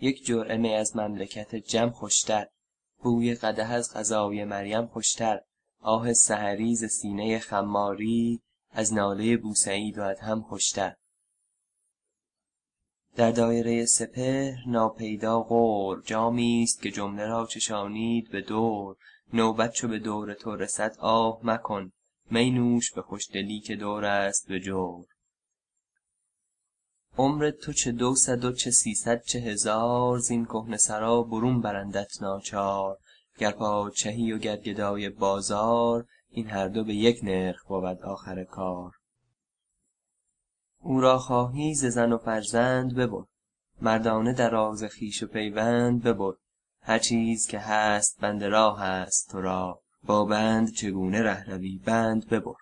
یک جرعه می از مملکت جم خوشتر بوی قدح از غذای مریم خوشتر آه سحری ز سینه خماری از ناله بوسعید و ادهم خوشتر. در دایره سپهر ناپیدا غور جامی است که جمله را چشانید به دور. نوبت چو به دور تو رسد آه مکن می نوش به خوشدلی که دور است به جور. عمر تو چه دو صد و چه سیصد چه هزار زین کهنه سرا برون برندت ناچار. گر پادشهی و گر گدای بازار این هر دو به یک نرخ بود آخر کار. او را خواهی ز زن و فرزند ببر مردانه در راز خویش و پیوند ببر هر چیز که هست بند راه است تو را. با بند چگونه ره روی بند ببر